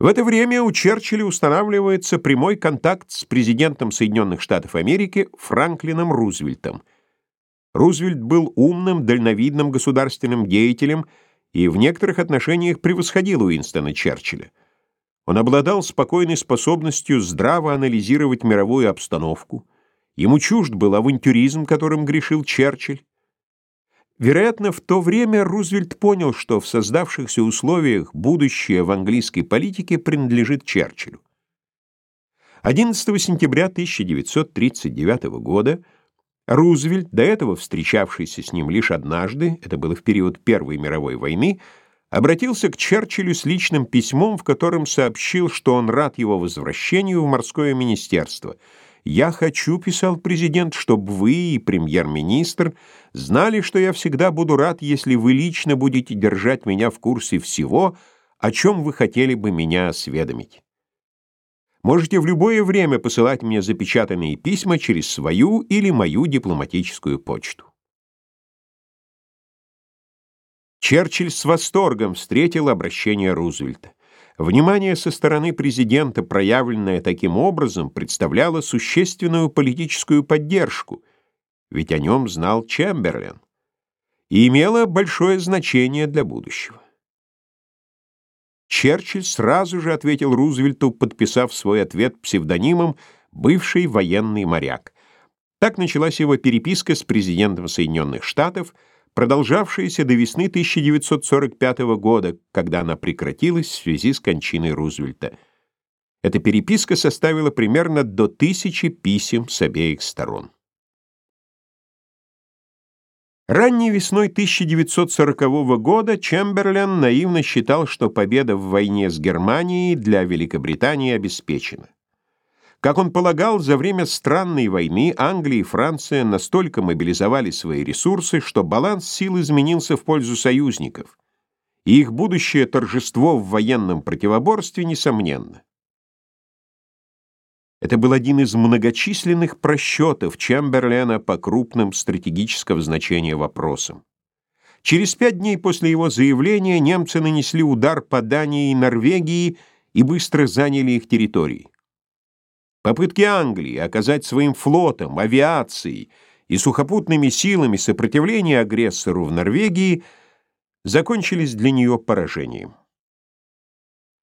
В это время у Черчилля устанавливается прямой контакт с президентом Соединенных Штатов Америки Франклином Рузвельтом. Рузвельт был умным, дальновидным государственным деятелем и в некоторых отношениях превосходил Уинстона Черчилля. Он обладал спокойной способностью здраво анализировать мировую обстановку. Ему чужд был авантюризм, которым грешил Черчилль. Вероятно, в то время Рузвельт понял, что в создавшихся условиях будущее в английской политике принадлежит Черчиллю. 11 сентября 1939 года Рузвельт, до этого встречавшийся с ним лишь однажды, это было в период Первой мировой войны, обратился к Черчиллю с личным письмом, в котором сообщил, что он рад его возвращению в морское министерство – «Я хочу», — писал президент, — «чтобы вы и премьер-министр знали, что я всегда буду рад, если вы лично будете держать меня в курсе всего, о чем вы хотели бы меня осведомить. Можете в любое время посылать мне запечатанные письма через свою или мою дипломатическую почту». Черчилль с восторгом встретил обращение Рузвельта. Внимание со стороны президента, проявленное таким образом, представляло существенную политическую поддержку, ведь о нем знал Чемберлен, и имело большое значение для будущего. Черчилль сразу же ответил Рузвельту, подписав свой ответ псевдонимом «бывший военный моряк». Так началась его переписка с президентом Соединенных Штатов – продолжавшаяся до весны 1945 года, когда она прекратилась в связи с кончиной Рузвельта. Эта переписка составила примерно до тысячи писем с обеих сторон. Ранней весной 1940 года Чемберлен наивно считал, что победа в войне с Германией для Великобритании обеспечена. Как он полагал, за время странной войны Англия и Франция настолько мобилизовали свои ресурсы, что баланс сил изменился в пользу союзников, и их будущее торжество в военном противоборстве несомненно. Это был один из многочисленных просчетов Чемберлена по крупным стратегического значения вопросам. Через пять дней после его заявления немцы нанесли удар по Дании и Норвегии и быстро заняли их территории. Попытки Англии оказать своим флотом, авиацией и сухопутными силами сопротивление агрессору в Норвегии закончились для нее поражением.